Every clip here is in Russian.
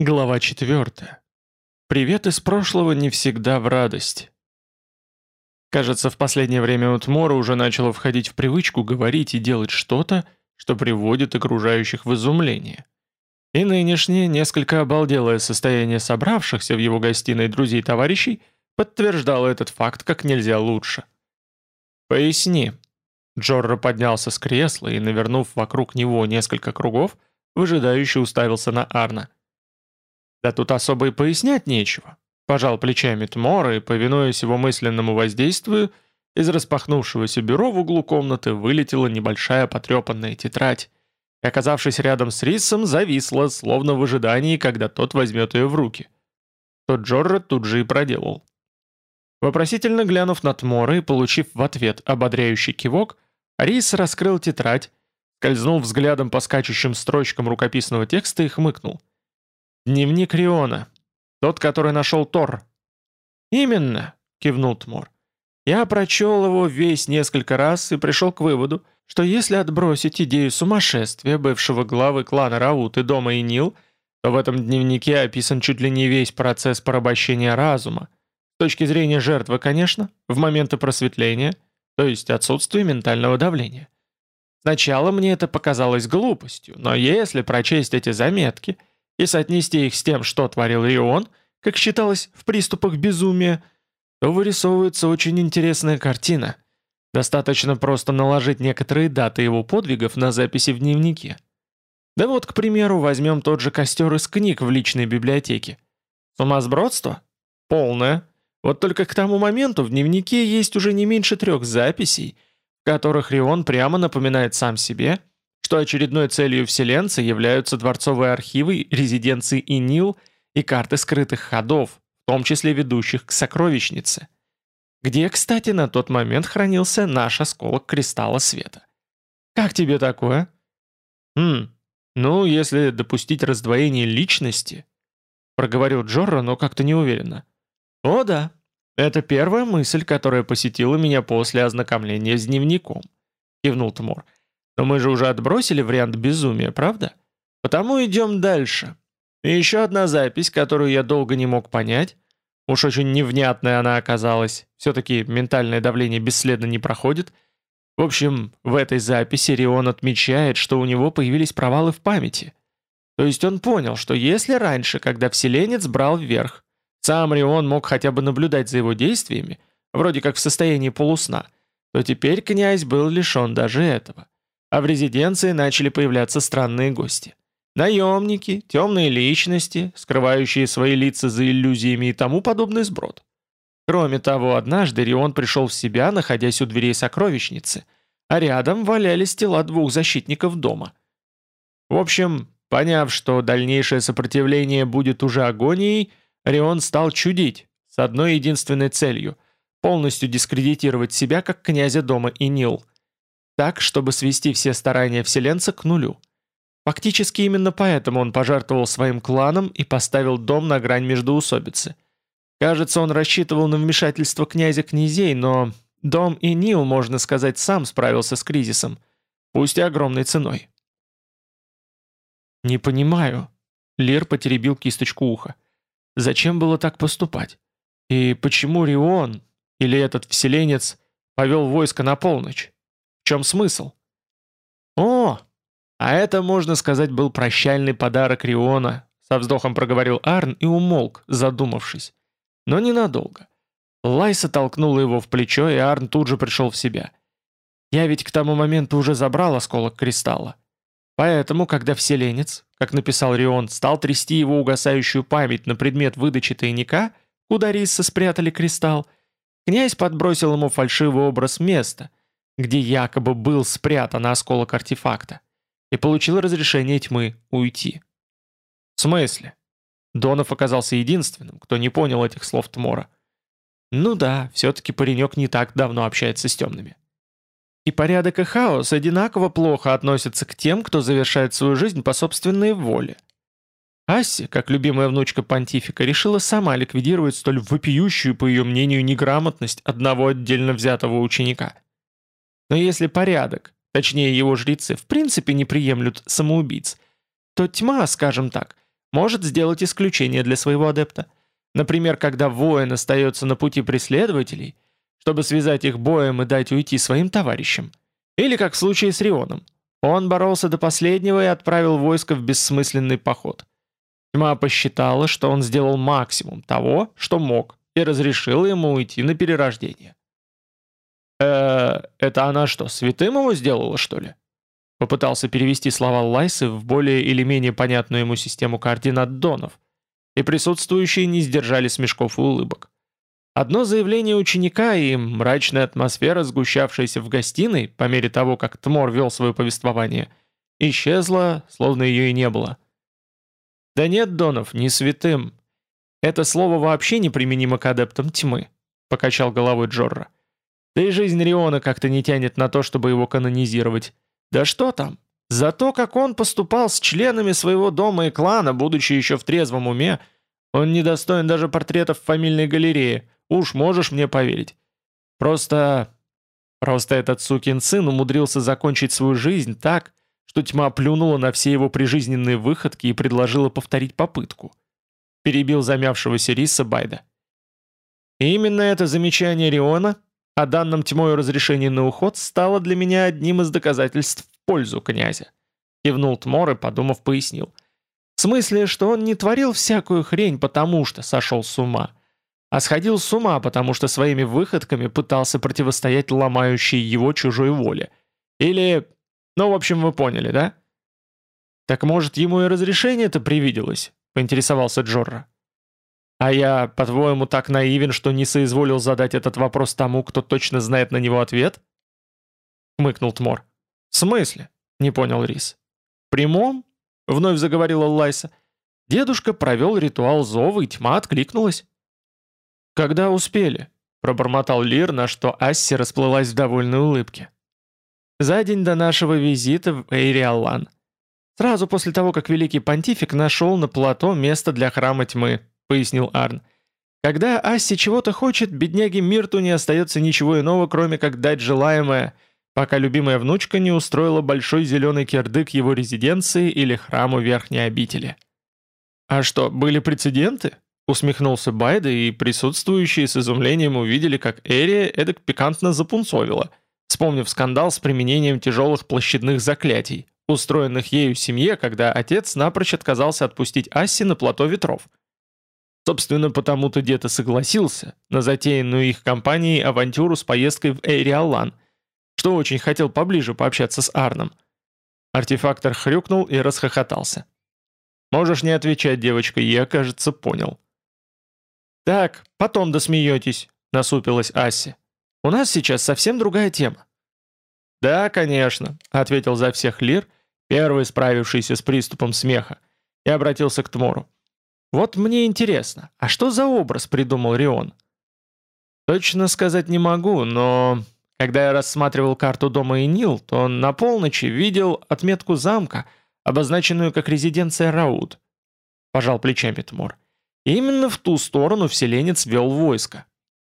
Глава 4. Привет из прошлого не всегда в радость. Кажется, в последнее время у Тмора уже начало входить в привычку говорить и делать что-то, что приводит окружающих в изумление. И нынешнее, несколько обалделое состояние собравшихся в его гостиной друзей-товарищей подтверждало этот факт как нельзя лучше. «Поясни». Джорро поднялся с кресла и, навернув вокруг него несколько кругов, выжидающе уставился на Арна. Да тут особо и пояснять нечего. Пожал плечами Тмора и, повинуясь его мысленному воздействию, из распахнувшегося бюро в углу комнаты вылетела небольшая потрепанная тетрадь, и, оказавшись рядом с Рисом, зависла, словно в ожидании, когда тот возьмет ее в руки. Тот Джорро тут же и проделал. Вопросительно глянув на Тмора и получив в ответ ободряющий кивок, Рис раскрыл тетрадь, скользнул взглядом по скачущим строчкам рукописного текста и хмыкнул. «Дневник Риона. Тот, который нашел Тор». «Именно», — кивнул Тмор. «Я прочел его весь несколько раз и пришел к выводу, что если отбросить идею сумасшествия бывшего главы клана Раут и дома Инил, то в этом дневнике описан чуть ли не весь процесс порабощения разума. С точки зрения жертвы, конечно, в моменты просветления, то есть отсутствие ментального давления. Сначала мне это показалось глупостью, но если прочесть эти заметки — и соотнести их с тем, что творил Рион, как считалось в приступах безумия, то вырисовывается очень интересная картина. Достаточно просто наложить некоторые даты его подвигов на записи в дневнике. Да вот, к примеру, возьмем тот же костер из книг в личной библиотеке. Сумасбродство? Полное. Вот только к тому моменту в дневнике есть уже не меньше трех записей, в которых Рион прямо напоминает сам себе, что очередной целью вселенца являются дворцовые архивы, резиденции Инил и карты скрытых ходов, в том числе ведущих к сокровищнице. Где, кстати, на тот момент хранился наш осколок кристалла света. Как тебе такое? Хм, ну, если допустить раздвоение личности, проговорил Джорро, но как-то неуверенно. О да, это первая мысль, которая посетила меня после ознакомления с дневником, кивнул Тмор. Но мы же уже отбросили вариант безумия, правда? Потому идем дальше. И еще одна запись, которую я долго не мог понять. Уж очень невнятная она оказалась. Все-таки ментальное давление бесследно не проходит. В общем, в этой записи Рион отмечает, что у него появились провалы в памяти. То есть он понял, что если раньше, когда вселенец брал вверх, сам Рион мог хотя бы наблюдать за его действиями, вроде как в состоянии полусна, то теперь князь был лишен даже этого а в резиденции начали появляться странные гости. Наемники, темные личности, скрывающие свои лица за иллюзиями и тому подобный сброд. Кроме того, однажды Рион пришел в себя, находясь у дверей сокровищницы, а рядом валялись тела двух защитников дома. В общем, поняв, что дальнейшее сопротивление будет уже агонией, Рион стал чудить с одной единственной целью – полностью дискредитировать себя как князя дома Инил – так, чтобы свести все старания вселенца к нулю. Фактически именно поэтому он пожертвовал своим кланом и поставил дом на грань междоусобицы. Кажется, он рассчитывал на вмешательство князя князей, но дом и Нил, можно сказать, сам справился с кризисом, пусть и огромной ценой. «Не понимаю», — Лир потеребил кисточку уха. «Зачем было так поступать? И почему Рион, или этот вселенец, повел войско на полночь?» Чем смысл? О, а это, можно сказать, был прощальный подарок Риона, со вздохом проговорил Арн и умолк, задумавшись. Но ненадолго. Лайса толкнула его в плечо, и Арн тут же пришел в себя. Я ведь к тому моменту уже забрал осколок кристалла. Поэтому, когда вселенец, как написал Рион, стал трясти его угасающую память на предмет выдачи тайника, куда Рисса спрятали кристалл, князь подбросил ему фальшивый образ места, где якобы был спрятан осколок артефакта, и получил разрешение тьмы уйти. В смысле? Донов оказался единственным, кто не понял этих слов Тмора. Ну да, все-таки паренек не так давно общается с темными. И порядок и хаос одинаково плохо относятся к тем, кто завершает свою жизнь по собственной воле. Асси, как любимая внучка понтифика, решила сама ликвидировать столь вопиющую, по ее мнению, неграмотность одного отдельно взятого ученика – но если порядок, точнее его жрецы, в принципе не приемлют самоубийц, то тьма, скажем так, может сделать исключение для своего адепта. Например, когда воин остается на пути преследователей, чтобы связать их боем и дать уйти своим товарищам. Или как в случае с Рионом. Он боролся до последнего и отправил войско в бессмысленный поход. Тьма посчитала, что он сделал максимум того, что мог, и разрешила ему уйти на перерождение. Э это она что, святым его сделала, что ли?» Попытался перевести слова Лайсы в более или менее понятную ему систему координат донов, и присутствующие не сдержали смешков и улыбок. Одно заявление ученика и мрачная атмосфера, сгущавшаяся в гостиной, по мере того, как Тмор вел свое повествование, исчезла, словно ее и не было. «Да нет, Донов, не святым. Это слово вообще неприменимо к адептам тьмы», — покачал головой Джорра. «Да и жизнь Риона как-то не тянет на то, чтобы его канонизировать. Да что там? За то, как он поступал с членами своего дома и клана, будучи еще в трезвом уме, он недостоин даже портретов в фамильной галерее, Уж можешь мне поверить. Просто... Просто этот сукин сын умудрился закончить свою жизнь так, что тьма плюнула на все его прижизненные выходки и предложила повторить попытку. Перебил замявшегося Риса Байда. И именно это замечание Риона о данном тьмой разрешении на уход стало для меня одним из доказательств в пользу князя. Кивнул Тмор и, подумав, пояснил. В смысле, что он не творил всякую хрень потому, что сошел с ума, а сходил с ума, потому что своими выходками пытался противостоять ломающей его чужой воле. Или... Ну, в общем, вы поняли, да? «Так, может, ему и разрешение-то привиделось?» — поинтересовался Джорра. «А я, по-твоему, так наивен, что не соизволил задать этот вопрос тому, кто точно знает на него ответ?» — хмыкнул Тмор. «В смысле?» — не понял Рис. «В прямом?» — вновь заговорила Лайса. «Дедушка провел ритуал зова, и тьма откликнулась». «Когда успели?» – пробормотал Лир, на что Асси расплылась в довольной улыбке. «За день до нашего визита в Эйриаллан. Сразу после того, как Великий Понтифик нашел на плато место для Храма Тьмы», – пояснил Арн. «Когда Асси чего-то хочет, бедняге Мирту не остается ничего иного, кроме как дать желаемое, пока любимая внучка не устроила большой зеленый кирдык его резиденции или храму Верхней обители». «А что, были прецеденты?» Усмехнулся Байда, и присутствующие с изумлением увидели, как Эрия эдак пикантно запунцовила, вспомнив скандал с применением тяжелых площадных заклятий, устроенных ею семье, когда отец напрочь отказался отпустить Асси на плато ветров. Собственно, потому-то и согласился на затеянную их компанией авантюру с поездкой в Эйриалан, что очень хотел поближе пообщаться с Арном. Артефактор хрюкнул и расхохотался. «Можешь не отвечать, девочка, я, кажется, понял». «Так, потом досмеетесь», — насупилась Асси. «У нас сейчас совсем другая тема». «Да, конечно», — ответил за всех Лир, первый справившийся с приступом смеха, и обратился к Тмору. «Вот мне интересно, а что за образ придумал Рион?» «Точно сказать не могу, но...» Когда я рассматривал карту дома Энил, то он на полночи видел отметку замка, обозначенную как резиденция Рауд. Пожал плечами Тмор. Именно в ту сторону вселенец вел войско.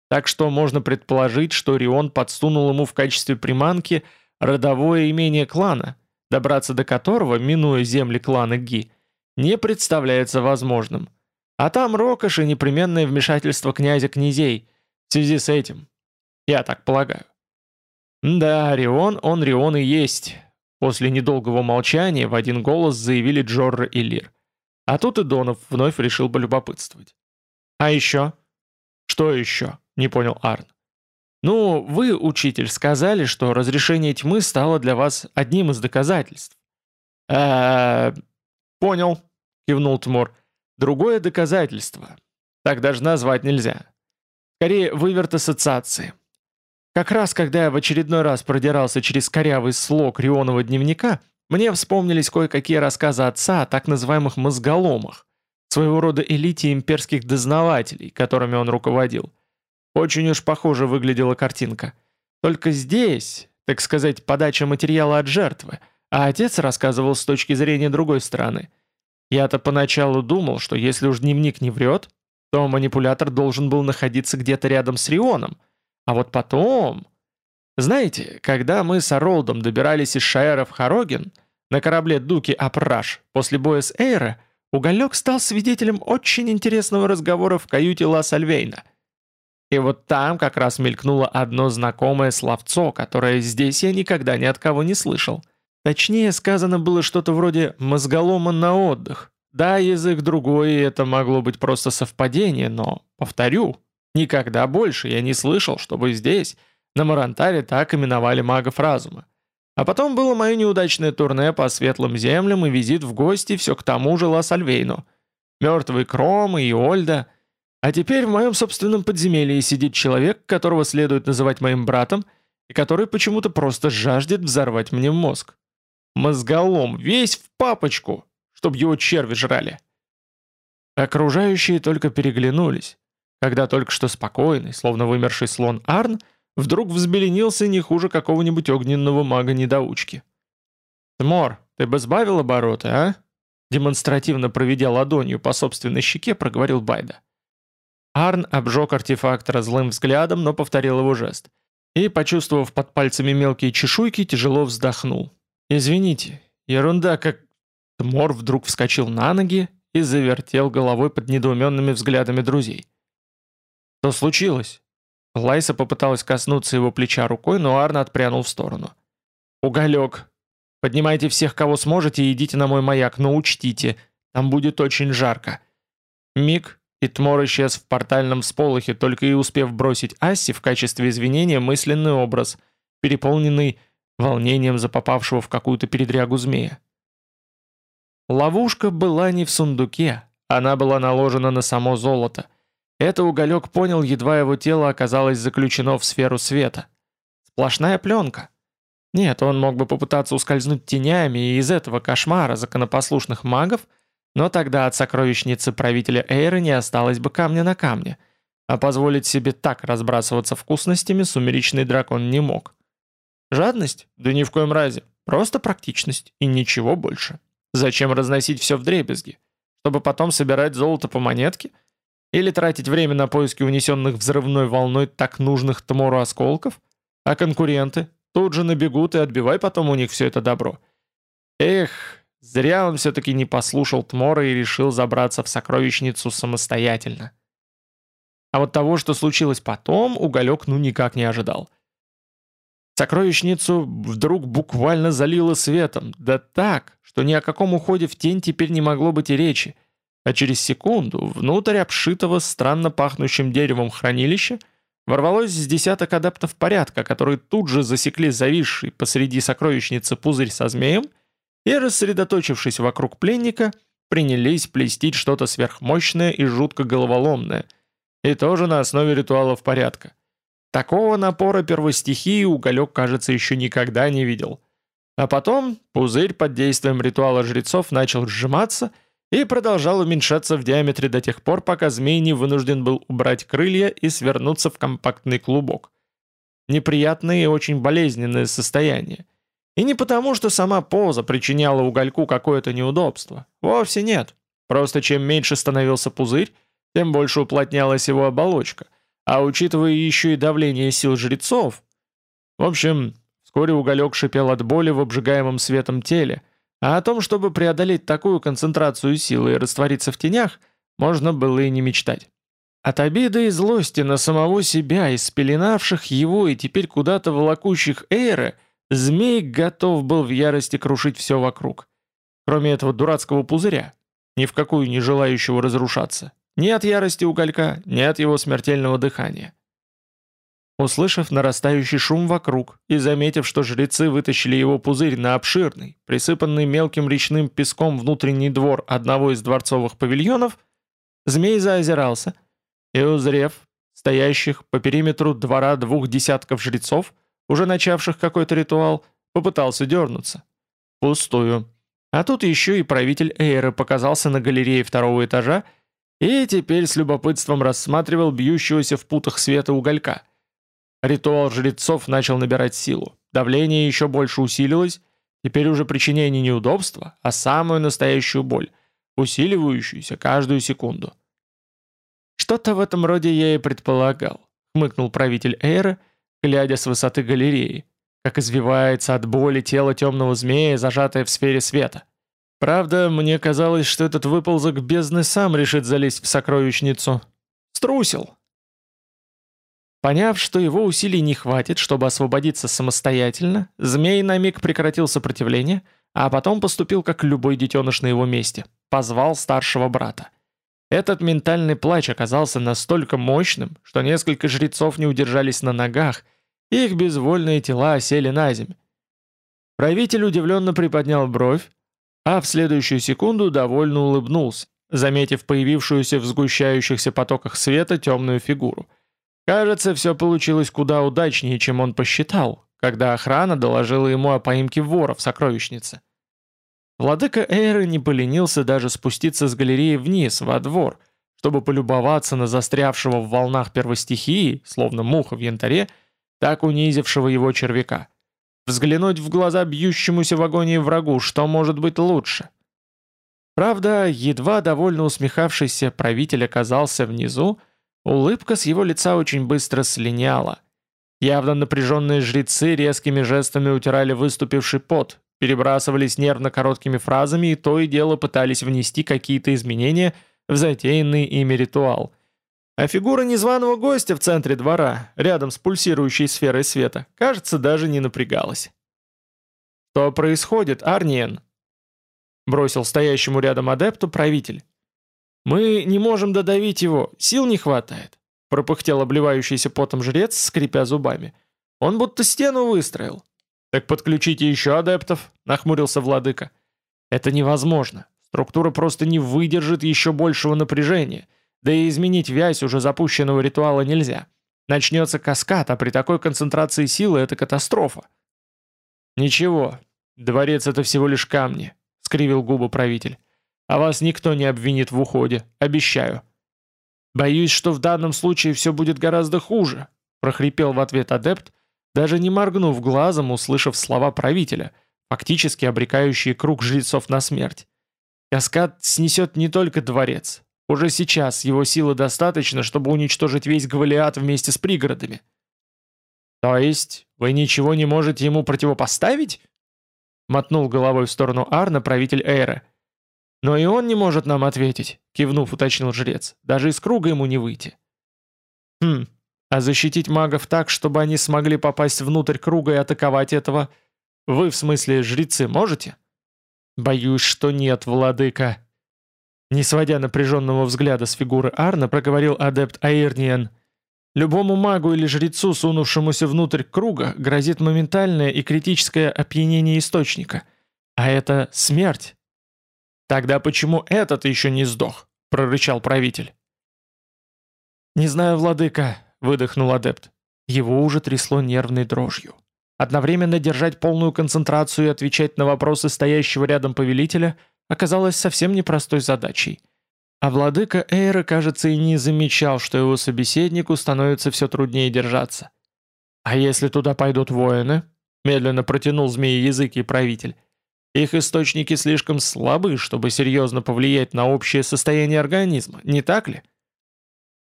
Так что можно предположить, что Рион подсунул ему в качестве приманки родовое имение клана, добраться до которого, минуя земли клана Ги, не представляется возможным. А там рокоши непременное вмешательство князя-князей в связи с этим. Я так полагаю. Да, Рион, он Рион и есть. После недолгого молчания в один голос заявили Джорра и Лир. А тут и Донов вновь решил полюбопытствовать. «А еще?» «Что еще?» — не понял Арн. «Ну, вы, учитель, сказали, что разрешение тьмы стало для вас одним из доказательств». «Э-э-э...» «Понял», — кивнул Тмор. «Другое доказательство. Так даже назвать нельзя. Скорее, выверт ассоциации. Как раз, когда я в очередной раз продирался через корявый слог Рионова дневника, мне вспомнились кое-какие рассказы отца о так называемых «мозголомах», своего рода элите имперских дознавателей, которыми он руководил. Очень уж похоже выглядела картинка. Только здесь, так сказать, подача материала от жертвы, а отец рассказывал с точки зрения другой стороны. Я-то поначалу думал, что если уж дневник не врет, то манипулятор должен был находиться где-то рядом с Рионом. А вот потом... Знаете, когда мы с Оролдом добирались из Шаэра в Хароген, на корабле Дуки Апраш, после боя с Эйре, уголек стал свидетелем очень интересного разговора в каюте Ла Сальвейна. И вот там как раз мелькнуло одно знакомое словцо, которое здесь я никогда ни от кого не слышал. Точнее, сказано было что-то вроде «мозголома на отдых». Да, язык другой, и это могло быть просто совпадение, но, повторю, никогда больше я не слышал, чтобы здесь, на Марантаре, так именовали магов разума. А потом было мое неудачное турне по светлым землям и визит в гости все к тому же Ла-Сальвейну. Мертвый Кром и Ольда. А теперь в моем собственном подземелье сидит человек, которого следует называть моим братом, и который почему-то просто жаждет взорвать мне мозг. Мозголом, весь в папочку, чтобы его черви жрали. Окружающие только переглянулись, когда только что спокойный, словно вымерший слон Арн, вдруг взбеленился не хуже какого-нибудь огненного мага-недоучки. «Тмор, ты бы сбавил обороты, а?» Демонстративно проведя ладонью по собственной щеке, проговорил Байда. Арн обжег артефактора злым взглядом, но повторил его жест. И, почувствовав под пальцами мелкие чешуйки, тяжело вздохнул. «Извините, ерунда как...» Тмор вдруг вскочил на ноги и завертел головой под недоуменными взглядами друзей. «Что случилось?» Лайса попыталась коснуться его плеча рукой, но Арн отпрянул в сторону. «Уголек! Поднимайте всех, кого сможете, и идите на мой маяк, но учтите, там будет очень жарко». Миг, и Тмор исчез в портальном сполохе, только и успев бросить Асси в качестве извинения мысленный образ, переполненный волнением за попавшего в какую-то передрягу змея. Ловушка была не в сундуке, она была наложена на само золото. Это уголек понял, едва его тело оказалось заключено в сферу света. Сплошная пленка. Нет, он мог бы попытаться ускользнуть тенями и из этого кошмара законопослушных магов, но тогда от сокровищницы правителя Эйры не осталось бы камня на камне, а позволить себе так разбрасываться вкусностями сумеречный дракон не мог. Жадность? Да ни в коем разе. Просто практичность и ничего больше. Зачем разносить все в дребезги? Чтобы потом собирать золото по монетке? Или тратить время на поиски унесенных взрывной волной так нужных Тмору осколков? А конкуренты? Тут же набегут и отбивай потом у них все это добро. Эх, зря он все-таки не послушал Тмора и решил забраться в сокровищницу самостоятельно. А вот того, что случилось потом, Уголек ну никак не ожидал. Сокровищницу вдруг буквально залило светом, да так, что ни о каком уходе в тень теперь не могло быть и речи, а через секунду внутрь обшитого странно пахнущим деревом хранилища ворвалось с десяток адептов порядка, которые тут же засекли зависший посреди сокровищницы пузырь со змеем и, рассредоточившись вокруг пленника, принялись плестить что-то сверхмощное и жутко головоломное, и тоже на основе ритуалов порядка. Такого напора первостихии уголек, кажется, еще никогда не видел. А потом пузырь под действием ритуала жрецов начал сжиматься и продолжал уменьшаться в диаметре до тех пор, пока змей не вынужден был убрать крылья и свернуться в компактный клубок. Неприятное и очень болезненное состояние. И не потому, что сама поза причиняла угольку какое-то неудобство. Вовсе нет. Просто чем меньше становился пузырь, тем больше уплотнялась его оболочка – а учитывая еще и давление сил жрецов... В общем, вскоре уголек шипел от боли в обжигаемом светом теле, а о том, чтобы преодолеть такую концентрацию силы и раствориться в тенях, можно было и не мечтать. От обиды и злости на самого себя, испеленавших его и теперь куда-то волокущих Эйры, змей готов был в ярости крушить все вокруг. Кроме этого дурацкого пузыря, ни в какую не желающего разрушаться. Ни от ярости уголька, ни от его смертельного дыхания. Услышав нарастающий шум вокруг и заметив, что жрецы вытащили его пузырь на обширный, присыпанный мелким речным песком внутренний двор одного из дворцовых павильонов, змей заозирался и, узрев стоящих по периметру двора двух десятков жрецов, уже начавших какой-то ритуал, попытался дернуться. Пустую. А тут еще и правитель Эйры показался на галерее второго этажа и теперь с любопытством рассматривал бьющегося в путах света уголька. Ритуал жрецов начал набирать силу. Давление еще больше усилилось, теперь уже причиняя не неудобства, а самую настоящую боль, усиливающуюся каждую секунду. «Что-то в этом роде я и предполагал», — хмыкнул правитель Эйра, глядя с высоты галереи, как извивается от боли тело темного змея, зажатое в сфере света. Правда, мне казалось, что этот выползок бездны сам решит залезть в сокровищницу. Струсил. Поняв, что его усилий не хватит, чтобы освободиться самостоятельно, змей на миг прекратил сопротивление, а потом поступил как любой детеныш на его месте. Позвал старшего брата. Этот ментальный плач оказался настолько мощным, что несколько жрецов не удержались на ногах, и их безвольные тела осели на землю. Правитель удивленно приподнял бровь, а в следующую секунду довольно улыбнулся, заметив появившуюся в сгущающихся потоках света темную фигуру. Кажется, все получилось куда удачнее, чем он посчитал, когда охрана доложила ему о поимке вора в сокровищнице. Владыка Эйры не поленился даже спуститься с галереи вниз, во двор, чтобы полюбоваться на застрявшего в волнах первостихии, словно муха в янтаре, так унизившего его червяка. Взглянуть в глаза бьющемуся в агонии врагу, что может быть лучше? Правда, едва довольно усмехавшийся правитель оказался внизу, улыбка с его лица очень быстро слиняла. Явно напряженные жрецы резкими жестами утирали выступивший пот, перебрасывались нервно короткими фразами и то и дело пытались внести какие-то изменения в затеянный ими ритуал. А фигура незваного гостя в центре двора, рядом с пульсирующей сферой света, кажется, даже не напрягалась. «Что происходит, Арниен?» Бросил стоящему рядом адепту правитель. «Мы не можем додавить его, сил не хватает», пропыхтел обливающийся потом жрец, скрипя зубами. «Он будто стену выстроил». «Так подключите еще адептов», нахмурился владыка. «Это невозможно. Структура просто не выдержит еще большего напряжения». Да и изменить вязь уже запущенного ритуала нельзя. Начнется каскад, а при такой концентрации силы это катастрофа. «Ничего, дворец — это всего лишь камни», — скривил губы правитель. «А вас никто не обвинит в уходе, обещаю». «Боюсь, что в данном случае все будет гораздо хуже», — прохрипел в ответ адепт, даже не моргнув глазом, услышав слова правителя, фактически обрекающие круг жрецов на смерть. «Каскад снесет не только дворец, уже сейчас его силы достаточно, чтобы уничтожить весь Гвалиат вместе с пригородами. То есть вы ничего не можете ему противопоставить? Мотнул головой в сторону Арна правитель Эйра. Но и он не может нам ответить, кивнув, уточнил жрец. Даже из круга ему не выйти. Хм, а защитить магов так, чтобы они смогли попасть внутрь круга и атаковать этого, вы, в смысле, жрецы, можете? Боюсь, что нет, владыка, не сводя напряженного взгляда с фигуры Арна, проговорил адепт Аирниен. Любому магу или жрецу, сунувшемуся внутрь круга, грозит моментальное и критическое опьянение источника. А это смерть. «Тогда почему этот еще не сдох?» — прорычал правитель. «Не знаю, владыка», — выдохнул адепт. Его уже трясло нервной дрожью. Одновременно держать полную концентрацию и отвечать на вопросы стоящего рядом повелителя оказалось совсем непростой задачей. А владыка Эйра, кажется, и не замечал, что его собеседнику становится все труднее держаться. «А если туда пойдут воины?» — медленно протянул змеи язык и правитель. «Их источники слишком слабы, чтобы серьезно повлиять на общее состояние организма, не так ли?»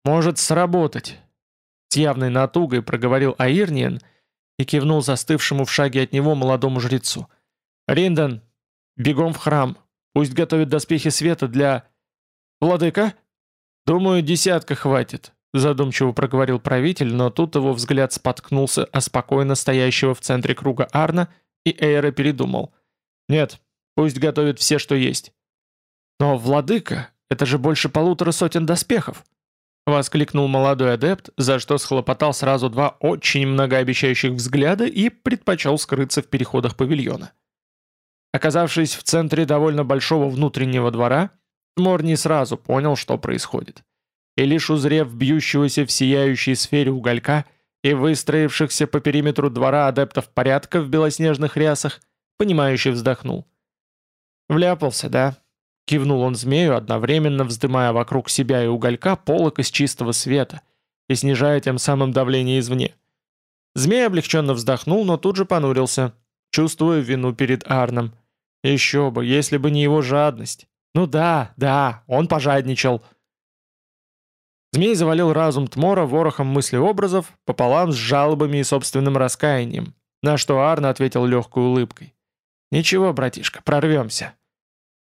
«Может сработать», — с явной натугой проговорил Аирниен и кивнул застывшему в шаге от него молодому жрецу. «Ринден, бегом в храм, Пусть готовит доспехи света для... Владыка? Думаю, десятка хватит, задумчиво проговорил правитель, но тут его взгляд споткнулся о спокойно стоящего в центре круга Арна, и Эйра передумал. Нет, пусть готовит все, что есть. Но, владыка, это же больше полутора сотен доспехов. Воскликнул молодой адепт, за что схлопотал сразу два очень многообещающих взгляда и предпочел скрыться в переходах павильона. Оказавшись в центре довольно большого внутреннего двора, Мор не сразу понял, что происходит. И лишь узрев бьющегося в сияющей сфере уголька и выстроившихся по периметру двора адептов порядка в белоснежных рясах, понимающе вздохнул. «Вляпался, да?» — кивнул он змею, одновременно вздымая вокруг себя и уголька полок из чистого света и снижая тем самым давление извне. Змей облегченно вздохнул, но тут же понурился, чувствуя вину перед Арном — еще бы, если бы не его жадность. Ну да, да, он пожадничал. Змей завалил разум Тмора ворохом мыслеобразов пополам с жалобами и собственным раскаянием, на что Арна ответил легкой улыбкой. «Ничего, братишка, прорвемся».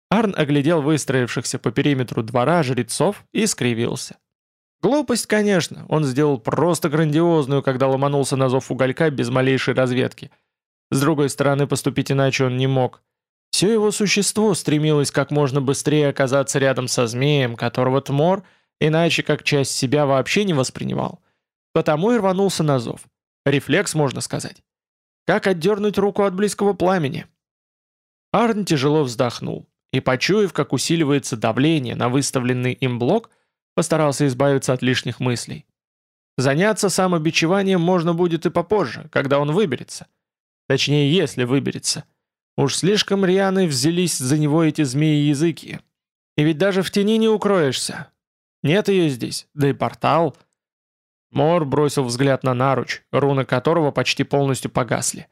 Арн оглядел выстроившихся по периметру двора жрецов и скривился. Глупость, конечно, он сделал просто грандиозную, когда ломанулся на зов уголька без малейшей разведки. С другой стороны, поступить иначе он не мог. Все его существо стремилось как можно быстрее оказаться рядом со змеем, которого Тмор иначе как часть себя вообще не воспринимал. Потому и рванулся на зов. Рефлекс, можно сказать. Как отдернуть руку от близкого пламени? Арн тяжело вздохнул и, почуяв, как усиливается давление на выставленный им блок, постарался избавиться от лишних мыслей. Заняться самобичеванием можно будет и попозже, когда он выберется. Точнее, если выберется. Уж слишком рьяны взялись за него эти змеи-языки. И ведь даже в тени не укроешься. Нет ее здесь, да и портал. Мор бросил взгляд на наруч, руны которого почти полностью погасли.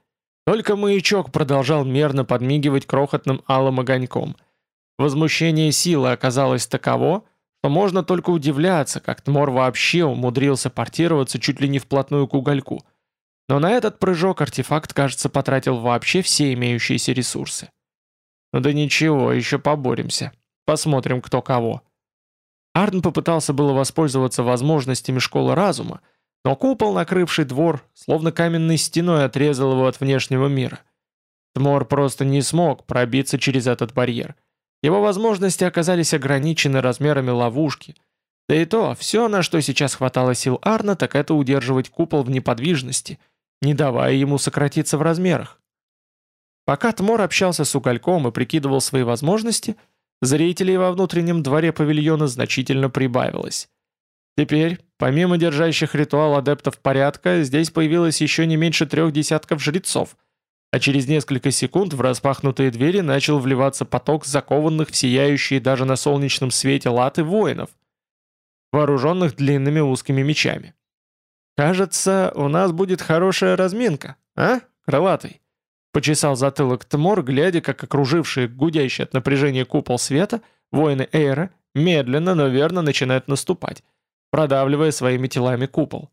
Только маячок продолжал мерно подмигивать крохотным алым огоньком – Возмущение силы оказалось таково, что можно только удивляться, как Тмор вообще умудрился портироваться чуть ли не вплотную к угольку. Но на этот прыжок артефакт, кажется, потратил вообще все имеющиеся ресурсы. Ну да ничего, еще поборемся. Посмотрим, кто кого. Арн попытался было воспользоваться возможностями школы разума, но купол, накрывший двор, словно каменной стеной отрезал его от внешнего мира. Тмор просто не смог пробиться через этот барьер. Его возможности оказались ограничены размерами ловушки. Да и то, все, на что сейчас хватало сил Арна, так это удерживать купол в неподвижности, не давая ему сократиться в размерах. Пока Тмор общался с угольком и прикидывал свои возможности, зрителей во внутреннем дворе павильона значительно прибавилось. Теперь, помимо держащих ритуал адептов порядка, здесь появилось еще не меньше трех десятков жрецов, а через несколько секунд в распахнутые двери начал вливаться поток закованных в сияющие даже на солнечном свете латы воинов, вооруженных длинными узкими мечами. «Кажется, у нас будет хорошая разминка, а, крылатый?» Почесал затылок Тмор, глядя, как окружившие гудящий от напряжения купол света, воины Эйра медленно, но верно начинают наступать, продавливая своими телами купол.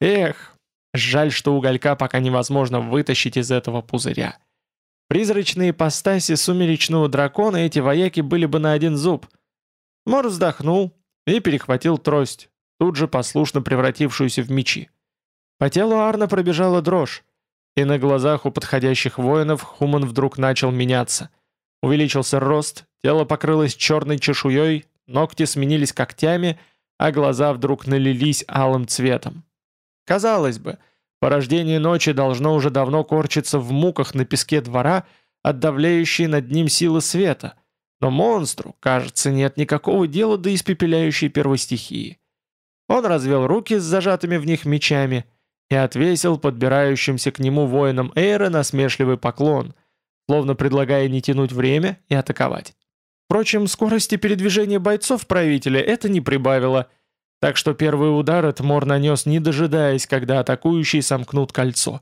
«Эх, Жаль, что уголька пока невозможно вытащить из этого пузыря. Призрачные ипостаси сумеречного дракона эти вояки были бы на один зуб. Мор вздохнул и перехватил трость, тут же послушно превратившуюся в мечи. По телу Арна пробежала дрожь, и на глазах у подходящих воинов Хуман вдруг начал меняться. Увеличился рост, тело покрылось черной чешуей, ногти сменились когтями, а глаза вдруг налились алым цветом. Казалось бы, порождение ночи должно уже давно корчиться в муках на песке двора от давляющей над ним силы света, но монстру, кажется, нет никакого дела до испепеляющей первостихии. Он развел руки с зажатыми в них мечами и отвесил подбирающимся к нему воинам Эйра насмешливый поклон, словно предлагая не тянуть время и атаковать. Впрочем, скорости передвижения бойцов правителя это не прибавило – так что первый удар Эдмор нанес, не дожидаясь, когда атакующие сомкнут кольцо.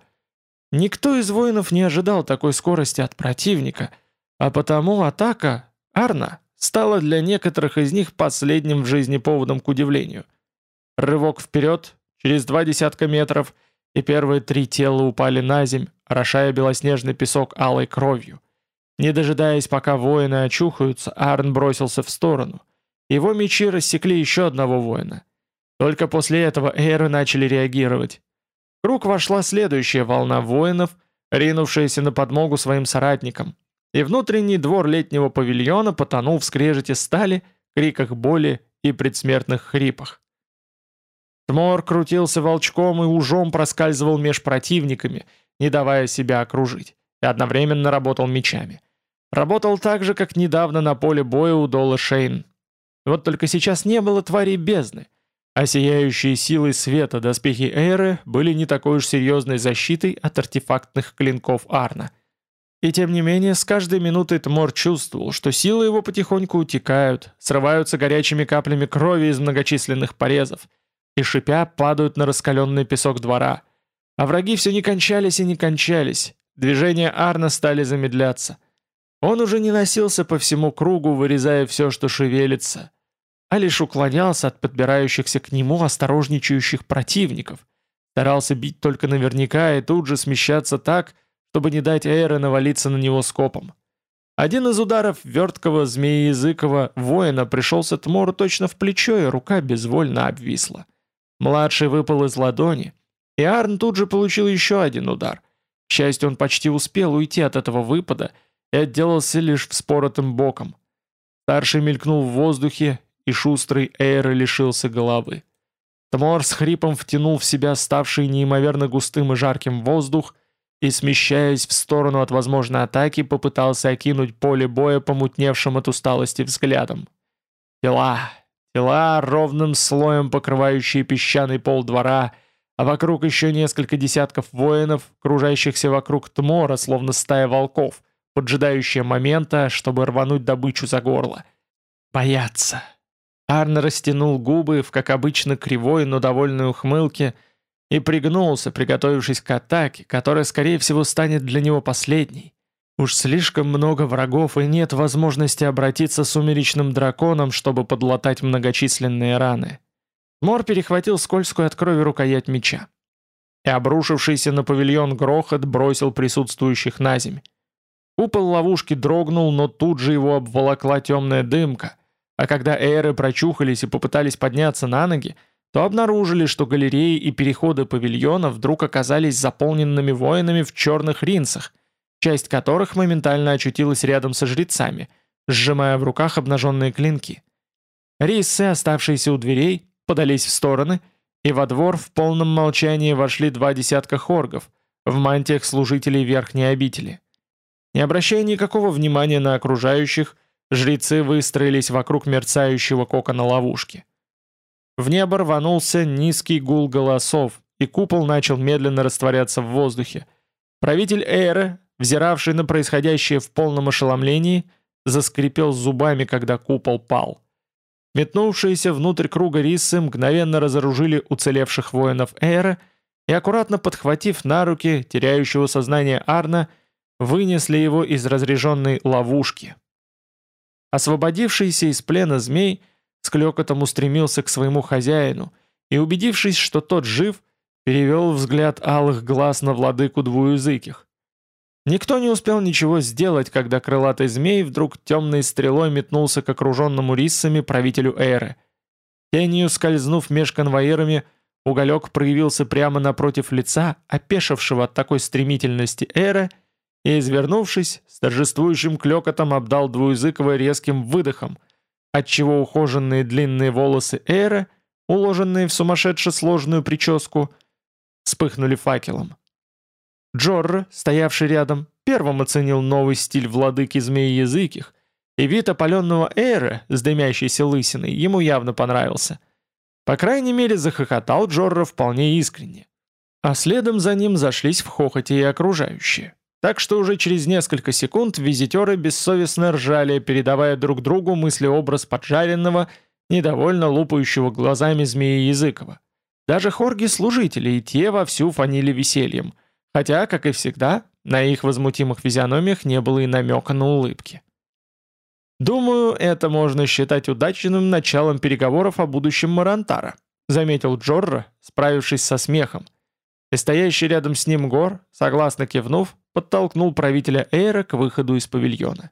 Никто из воинов не ожидал такой скорости от противника, а потому атака Арна стала для некоторых из них последним в жизни поводом к удивлению. Рывок вперед, через два десятка метров, и первые три тела упали на земь, орошая белоснежный песок алой кровью. Не дожидаясь, пока воины очухаются, Арн бросился в сторону. Его мечи рассекли еще одного воина. Только после этого эйры начали реагировать. В круг вошла следующая волна воинов, ринувшаяся на подмогу своим соратникам, и внутренний двор летнего павильона потонул в скрежете стали, криках боли и предсмертных хрипах. Тмор крутился волчком и ужом проскальзывал меж противниками, не давая себя окружить, и одновременно работал мечами. Работал так же, как недавно на поле боя у Дола Шейн. Вот только сейчас не было тварей бездны — а сияющие силой света доспехи Эйры были не такой уж серьезной защитой от артефактных клинков Арна. И тем не менее, с каждой минутой Тмор чувствовал, что силы его потихоньку утекают, срываются горячими каплями крови из многочисленных порезов, и шипя падают на раскаленный песок двора. А враги все не кончались и не кончались, движения Арна стали замедляться. Он уже не носился по всему кругу, вырезая все, что шевелится — а лишь уклонялся от подбирающихся к нему осторожничающих противников, старался бить только наверняка и тут же смещаться так, чтобы не дать Эйре навалиться на него скопом. Один из ударов верткого змееязыкого воина пришелся Тмору точно в плечо, и рука безвольно обвисла. Младший выпал из ладони, и Арн тут же получил еще один удар. К счастью, он почти успел уйти от этого выпада и отделался лишь вспоротым боком. Старший мелькнул в воздухе, и шустрый Эйра лишился головы. Тмор с хрипом втянул в себя ставший неимоверно густым и жарким воздух и, смещаясь в сторону от возможной атаки, попытался окинуть поле боя помутневшим от усталости взглядом. Тела, тела, ровным слоем покрывающие песчаный пол двора, а вокруг еще несколько десятков воинов, кружащихся вокруг Тмора, словно стая волков, поджидающие момента, чтобы рвануть добычу за горло. Бояться. Арн растянул губы в, как обычно, кривой, но довольной ухмылке — и пригнулся, приготовившись к атаке, которая, скорее всего, станет для него последней. Уж слишком много врагов и нет возможности обратиться с сумеречным драконом, чтобы подлатать многочисленные раны. Мор перехватил скользкую от крови рукоять меча. И обрушившийся на павильон грохот бросил присутствующих на земь. Купол ловушки дрогнул, но тут же его обволокла темная дымка, а когда эйры прочухались и попытались подняться на ноги, то обнаружили, что галереи и переходы павильона вдруг оказались заполненными воинами в черных ринцах, часть которых моментально очутилась рядом со жрецами, сжимая в руках обнаженные клинки. Риссы, оставшиеся у дверей, подались в стороны, и во двор в полном молчании вошли два десятка хоргов в мантиях служителей верхней обители. Не обращая никакого внимания на окружающих, жрецы выстроились вокруг мерцающего кокона ловушки. В небо рванулся низкий гул голосов, и купол начал медленно растворяться в воздухе. Правитель Эйры, взиравший на происходящее в полном ошеломлении, заскрипел зубами, когда купол пал. Метнувшиеся внутрь круга рисы мгновенно разоружили уцелевших воинов Эйры и, аккуратно подхватив на руки теряющего сознание Арна, вынесли его из разряженной ловушки. Освободившийся из плена змей – с клёкотом устремился к своему хозяину и, убедившись, что тот жив, перевел взгляд алых глаз на владыку двуязыких. Никто не успел ничего сделать, когда крылатый змей вдруг темной стрелой метнулся к окруженному риссами правителю Эры. Тенью скользнув меж конвоирами, уголек проявился прямо напротив лица, опешившего от такой стремительности Эры, и, извернувшись, с торжествующим клёкотом обдал двуязыковой резким выдохом — отчего ухоженные длинные волосы Эйра, уложенные в сумасшедше сложную прическу, вспыхнули факелом. Джорро, стоявший рядом, первым оценил новый стиль владыки змеи-языких, и вид опаленного Эйра с дымящейся лысиной ему явно понравился. По крайней мере, захохотал Джорро вполне искренне. А следом за ним зашлись в хохоте и окружающие. Так что уже через несколько секунд визитеры бессовестно ржали, передавая друг другу мыслеобраз поджаренного, недовольно лупающего глазами змеи Языкова. Даже хорги-служители и те вовсю фанили весельем, хотя, как и всегда, на их возмутимых физиономиях не было и намека на улыбки. «Думаю, это можно считать удачным началом переговоров о будущем Марантара», заметил Джорро, справившись со смехом. И стоящий рядом с ним Гор, согласно кивнув, подтолкнул правителя Эйра к выходу из павильона.